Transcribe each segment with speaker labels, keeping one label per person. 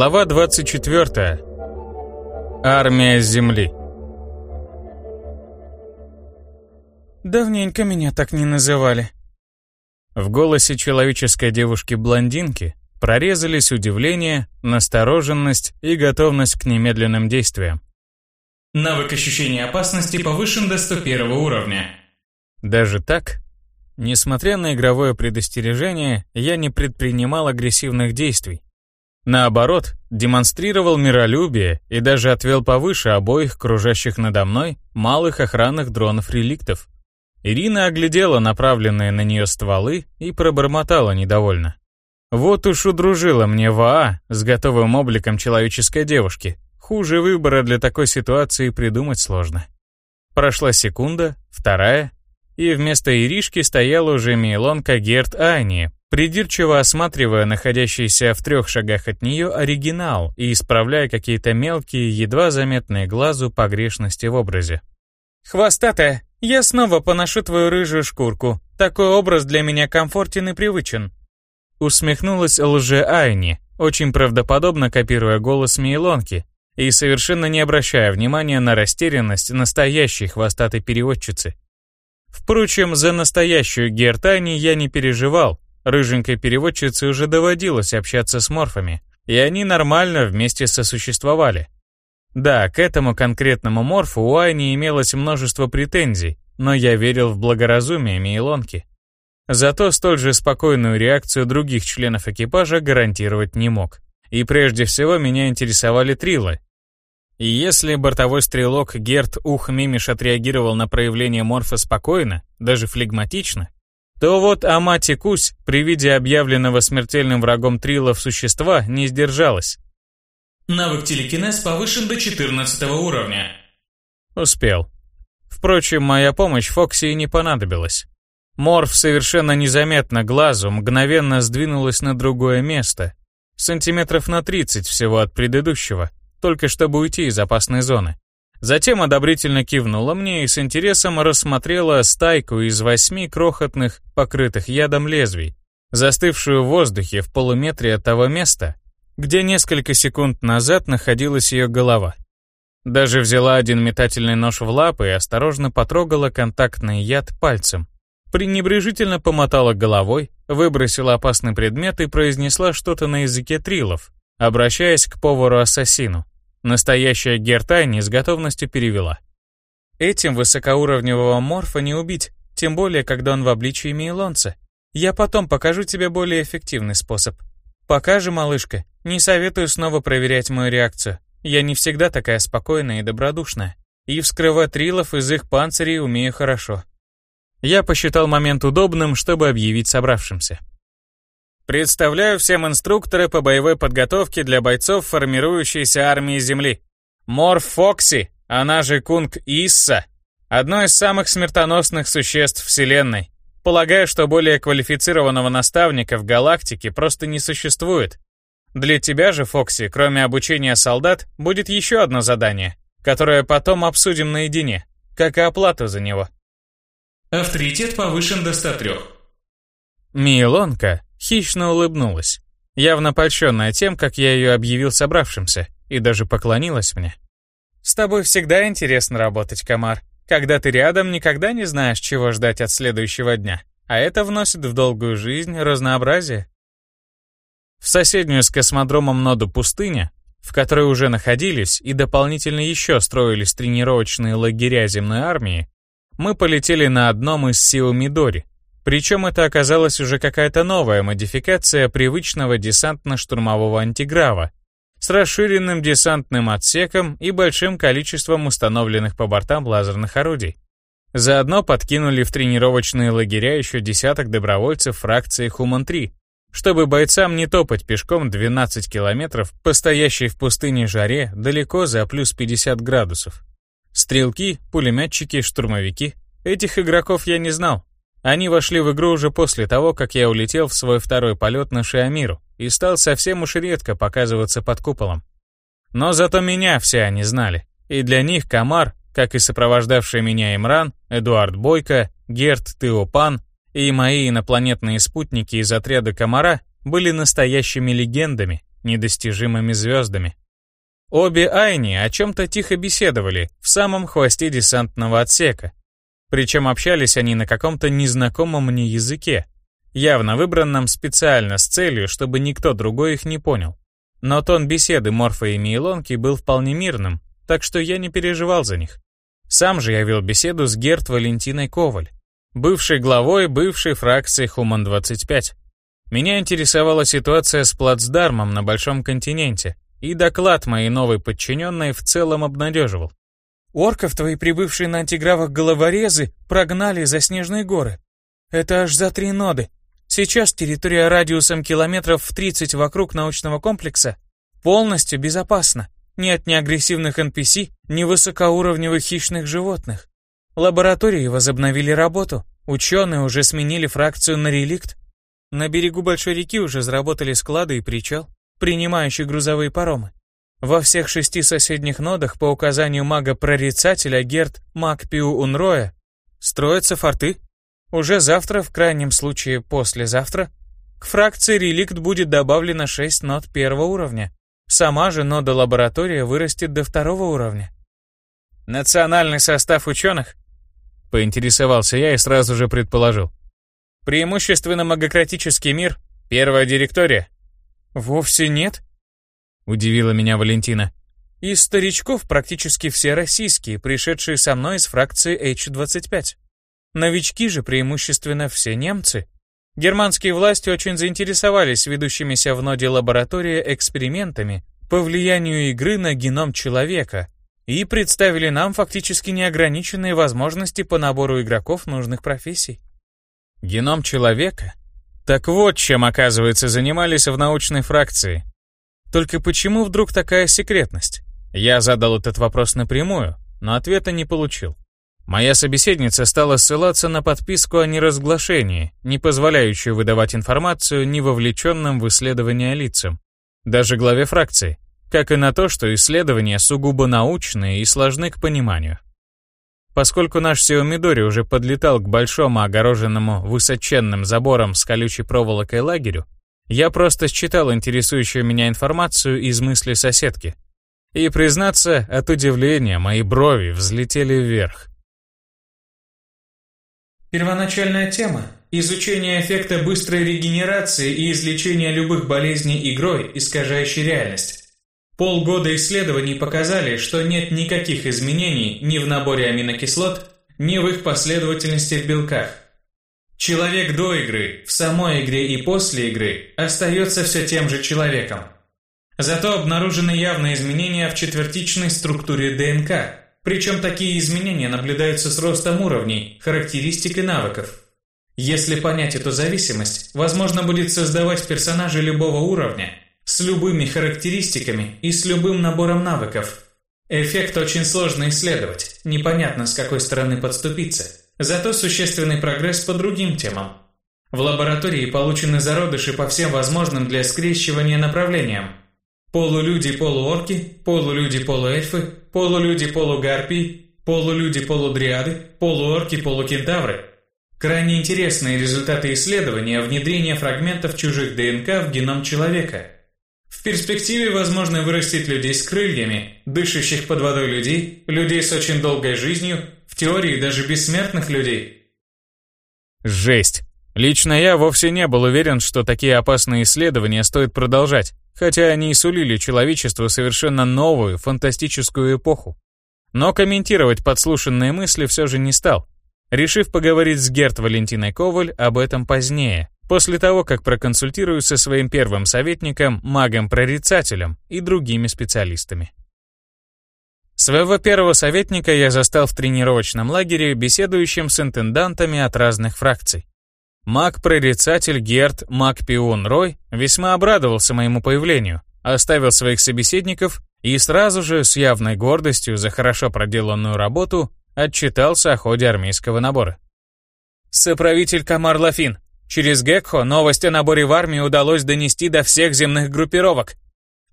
Speaker 1: Глава 24. Армия Земли.
Speaker 2: Давненько меня так не называли.
Speaker 1: В голосе человеческой девушки-блондинки прорезались удивление, настороженность и готовность к немедленным действиям.
Speaker 3: Навык ощущения опасности повышен до 101 уровня.
Speaker 1: Даже так? Несмотря на игровое предостережение, я не предпринимал агрессивных действий. Наоборот, демонстрировал миролюбие и даже отвел повыше обоих кружащих надо мной малых охранных дронов-реликтов. Ирина оглядела направленные на нее стволы и пробормотала недовольно. Вот уж удружила мне ВАА с готовым обликом человеческой девушки. Хуже выбора для такой ситуации придумать сложно. Прошла секунда, вторая, и вместо Иришки стояла уже Мейлонка Герт Ани, придирчиво осматривая находящийся в трех шагах от нее оригинал и исправляя какие-то мелкие, едва заметные глазу погрешности в образе.
Speaker 2: «Хвостатая, я снова поношу твою рыжую шкурку. Такой образ для меня комфортен и привычен».
Speaker 1: Усмехнулась лже Айни, очень правдоподобно копируя голос Мейлонки и совершенно не обращая внимания на растерянность настоящей хвостатой переводчицы. Впрочем, за настоящую Гертани я не переживал, рыженькой переводчице уже доводилось общаться с морфами, и они нормально вместе сосуществовали. Да, к этому конкретному морфу у Айни имелось множество претензий, но я верил в благоразумие Мейлонки. Зато столь же спокойную реакцию других членов экипажа гарантировать не мог. И прежде всего меня интересовали трилы. И если бортовой стрелок Герт Ух Мимиш отреагировал на проявление морфа спокойно, даже флегматично, то вот Амати Кусь при виде объявленного смертельным врагом трилов существа не сдержалась.
Speaker 3: Навык телекинез повышен до 14 уровня.
Speaker 1: Успел. Впрочем, моя помощь Фокси и не понадобилась. Морф совершенно незаметно глазу мгновенно сдвинулась на другое место, сантиметров на 30 всего от предыдущего, только чтобы уйти из опасной зоны. Затем одобрительно кивнула мне и с интересом рассмотрела стайку из восьми крохотных, покрытых ядом лезвий, застывшую в воздухе в полуметре от того места, где несколько секунд назад находилась ее голова. Даже взяла один метательный нож в лапы и осторожно потрогала контактный яд пальцем. Пренебрежительно помотала головой, выбросила опасный предмет и произнесла что-то на языке трилов, обращаясь к повару-ассасину. Настоящая Гертайни с готовностью перевела. Этим высокоуровневого морфа не убить, тем более, когда он в обличии мейлонца. Я потом покажу тебе более эффективный способ. Пока же, малышка, не советую снова проверять мою реакцию. Я не всегда такая спокойная и добродушная. И вскрывать рилов из их панцирей умею хорошо. Я посчитал момент удобным, чтобы объявить собравшимся. Представляю всем инструкторы по боевой подготовке для бойцов формирующейся армии Земли. Морф Фокси, она же Кунг Исса, одно из самых смертоносных существ Вселенной. Полагаю, что более квалифицированного наставника в галактике просто не существует. Для тебя же, Фокси, кроме обучения солдат, будет еще одно задание, которое потом обсудим наедине, как и оплату за него.
Speaker 3: Авторитет повышен до 103.
Speaker 1: Милонка хищно улыбнулась, явно польщенная тем, как я ее объявил собравшимся, и даже поклонилась мне. «С тобой всегда интересно работать, Камар. Когда ты рядом, никогда не знаешь, чего ждать от следующего дня, а это вносит в долгую жизнь разнообразие. В соседнюю с космодромом ноду пустыня, в которой уже находились и дополнительно еще строились тренировочные лагеря земной армии, мы полетели на одном из Сио Мидори. Причем это оказалась уже какая-то новая модификация привычного десантно-штурмового антиграва, с расширенным десантным отсеком и большим количеством установленных по бортам лазерных орудий. Заодно подкинули в тренировочные лагеря еще десяток добровольцев фракции Хуман-3, чтобы бойцам не топать пешком 12 километров по стоящей в пустыне жаре далеко за плюс 50 градусов. Стрелки, пулеметчики, штурмовики. Этих игроков я не знал. Они вошли в игру уже после того, как я улетел в свой второй полет на Шиамиру и стал совсем уж редко показываться под куполом. Но зато меня все они знали, и для них Камар, как и сопровождавший меня Имран, Эдуард Бойко, Герт Теопан и мои инопланетные спутники из отряда Комара были настоящими легендами, недостижимыми звездами. Обе Айни о чем-то тихо беседовали в самом хвосте десантного отсека. Причем общались они на каком-то незнакомом мне языке, явно выбранном специально с целью, чтобы никто другой их не понял. Но тон беседы Морфа и Мейлонки был вполне мирным, так что я не переживал за них. Сам же я вел беседу с Герт Валентиной Коваль, бывшей главой бывшей фракции Хуман-25. Меня интересовала ситуация с плацдармом на Большом континенте, и доклад моей новой подчиненной в целом обнадеживал.
Speaker 2: «Орков твои прибывшие на антигравах головорезы прогнали за снежные горы. Это аж за три ноды. Сейчас территория радиусом километров в 30 вокруг научного комплекса полностью безопасна. Нет ни агрессивных NPC, ни высокоуровневых хищных животных. Лаборатории возобновили работу. Ученые уже сменили фракцию на реликт. На берегу большой реки уже заработали склады и причал принимающий грузовые паромы. Во всех шести соседних нодах по указанию мага-прорицателя Герт Макпиу Унроя строятся форты. Уже завтра, в крайнем случае послезавтра, к фракции реликт будет добавлено 6 нод первого уровня. Сама же нода-лаборатория вырастет до второго уровня.
Speaker 1: Национальный состав ученых? Поинтересовался я и сразу же предположил. Преимущественно магократический мир, первая директория.
Speaker 2: «Вовсе нет?» — удивила меня Валентина. «Из старичков практически все российские, пришедшие со мной из фракции H-25. Новички же преимущественно все немцы. Германские власти очень заинтересовались ведущимися в ноде лаборатории экспериментами по влиянию игры на геном человека и представили нам фактически неограниченные возможности по набору игроков нужных профессий.
Speaker 1: Геном человека? Так вот, чем, оказывается, занимались в научной фракции. Только почему вдруг такая секретность? Я задал этот вопрос напрямую, но ответа не получил. Моя собеседница стала ссылаться на подписку о неразглашении, не позволяющую выдавать информацию не вовлеченным в исследования лицам, даже главе фракции, как и на то, что исследования сугубо научные и сложны к пониманию. Поскольку наш Сиомидори уже подлетал к большому огороженному высоченным забором с колючей проволокой лагерю, я просто считал интересующую меня информацию из мысли соседки. И, признаться, от удивления мои брови взлетели вверх.
Speaker 3: Первоначальная тема – изучение эффекта быстрой регенерации и излечения любых болезней игрой, искажающей реальность. Полгода исследований показали, что нет никаких изменений ни в наборе аминокислот, ни в их последовательности в белках. Человек до игры, в самой игре и после игры остается все тем же человеком. Зато обнаружены явные изменения в четвертичной структуре ДНК, причем такие изменения наблюдаются с ростом уровней, характеристик и навыков. Если понять эту зависимость, возможно будет создавать персонажей любого уровня – с любыми характеристиками и с любым набором навыков. Эффект очень сложно исследовать, непонятно с какой стороны подступиться. Зато существенный прогресс по другим темам. В лаборатории получены зародыши по всем возможным для скрещивания направлениям. Полулюди-полуорки, полулюди-полуэльфы, полулюди-полугарпии, полулюди-полудриады, полуорки-полукентавры. Крайне интересные результаты исследования внедрения фрагментов чужих ДНК в геном человека – в перспективе возможно вырастить людей с крыльями, дышащих под водой людей, людей с очень долгой жизнью, теории даже бессмертных людей.
Speaker 1: Жесть. Лично я вовсе не был уверен, что такие опасные исследования стоит продолжать, хотя они и сулили человечеству совершенно новую, фантастическую эпоху. Но комментировать подслушанные мысли все же не стал, решив поговорить с Герт Валентиной Коваль об этом позднее, после того, как проконсультируюсь со своим первым советником, магом-прорицателем и другими специалистами. Своего первого советника я застал в тренировочном лагере, беседующим с интендантами от разных фракций. Маг-прорицатель Герт Маг-Пион Рой весьма обрадовался моему появлению, оставил своих собеседников и сразу же с явной гордостью за хорошо проделанную работу отчитался о ходе армейского набора. «Соправитель Камар Лафин, Через Гекхо новость о наборе в армию удалось донести до всех земных группировок.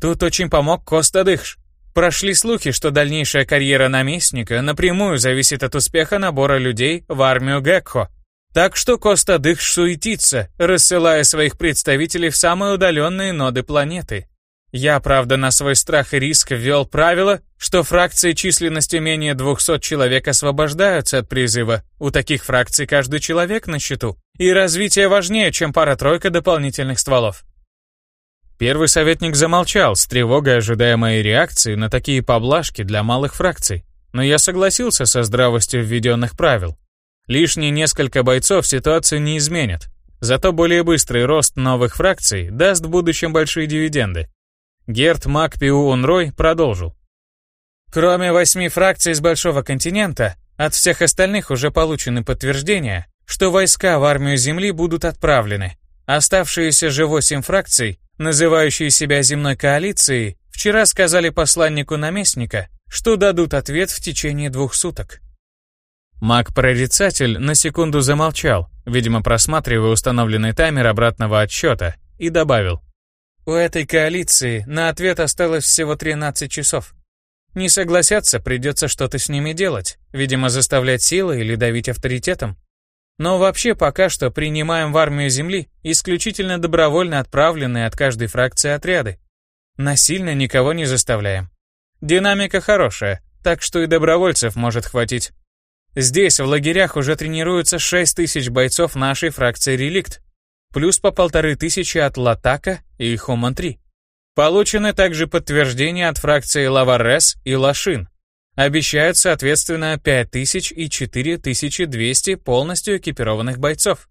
Speaker 1: Тут очень помог Коста Дыхш. Прошли слухи, что дальнейшая карьера наместника напрямую зависит от успеха набора людей в армию Гекхо. Так что Коста Дыхш суетится, рассылая своих представителей в самые удаленные ноды планеты. Я, правда, на свой страх и риск ввел правило, что фракции численностью менее 200 человек освобождаются от призыва. У таких фракций каждый человек на счету. И развитие важнее, чем пара-тройка дополнительных стволов. Первый советник замолчал, с тревогой ожидая моей реакции на такие поблажки для малых фракций. Но я согласился со здравостью введенных правил. Лишние несколько бойцов ситуацию не изменят. Зато более быстрый рост новых фракций даст в будущем большие дивиденды. Герт Макпиу Унрой продолжил. Кроме восьми фракций с Большого континента, от всех остальных уже получены подтверждения, что войска в армию Земли будут отправлены. Оставшиеся же восемь фракций, называющие себя земной коалицией, вчера сказали посланнику наместника, что дадут ответ в течение двух суток. Маг-прорицатель на секунду замолчал, видимо, просматривая установленный таймер обратного отсчета, и добавил. У этой коалиции на ответ осталось всего 13 часов. Не согласятся, придется что-то с ними делать, видимо, заставлять силой или давить авторитетом. Но вообще пока что принимаем в армию Земли исключительно добровольно отправленные от каждой фракции отряды. Насильно никого не заставляем. Динамика хорошая, так что и добровольцев может хватить. Здесь, в лагерях, уже тренируются 6 тысяч бойцов нашей фракции «Реликт», плюс по полторы тысячи от Латака и Хуман-3. Получены также подтверждения от фракции Лаварес и Лашин. Обещают, соответственно, 5000 и 4200 полностью экипированных бойцов.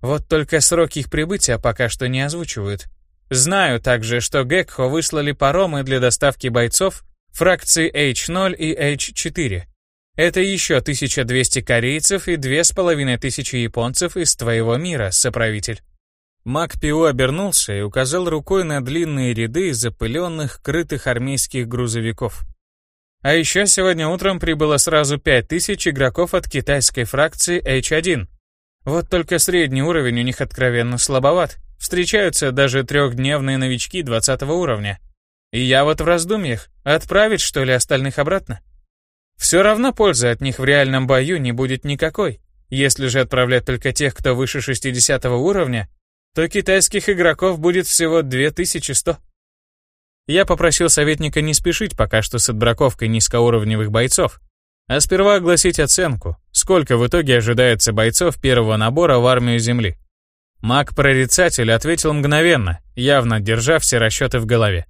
Speaker 1: Вот только сроки их прибытия пока что не озвучивают. Знаю также, что Гекхо выслали паромы для доставки бойцов фракции H0 и H4. Это еще 1200 корейцев и 2500 японцев из твоего мира, соправитель. Мак Пиу обернулся и указал рукой на длинные ряды запыленных, крытых армейских грузовиков. А еще сегодня утром прибыло сразу 5000 игроков от китайской фракции H1. Вот только средний уровень у них откровенно слабоват. Встречаются даже трехдневные новички 20 уровня. И я вот в раздумьях, отправить что ли остальных обратно? Все равно пользы от них в реальном бою не будет никакой. Если же отправлять только тех, кто выше 60 уровня, то китайских игроков будет всего 2100. Я попросил советника не спешить пока что с отбраковкой низкоуровневых бойцов, а сперва огласить оценку, сколько в итоге ожидается бойцов первого набора в армию Земли. Маг-прорицатель ответил мгновенно, явно держа все расчеты в голове.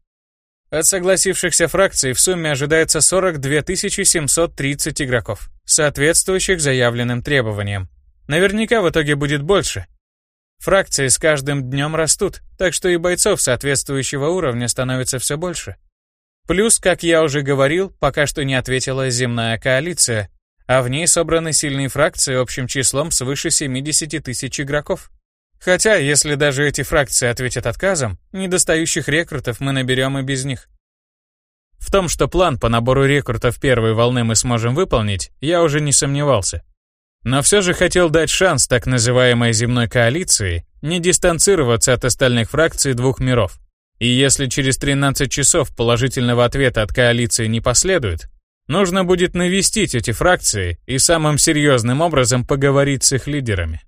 Speaker 1: От согласившихся фракций в сумме ожидается 42 730 игроков, соответствующих заявленным требованиям. Наверняка в итоге будет больше, Фракции с каждым днем растут, так что и бойцов соответствующего уровня становится все больше. Плюс, как я уже говорил, пока что не ответила земная коалиция, а в ней собраны сильные фракции общим числом свыше 70 тысяч игроков. Хотя, если даже эти фракции ответят отказом, недостающих рекрутов мы наберем и без них. В том, что план по набору рекрутов первой волны мы сможем выполнить, я уже не сомневался. Но все же хотел дать шанс так называемой земной коалиции не дистанцироваться от остальных фракций двух миров. И если через 13 часов положительного ответа от коалиции не последует, нужно будет навестить эти фракции и самым серьезным образом поговорить с их лидерами.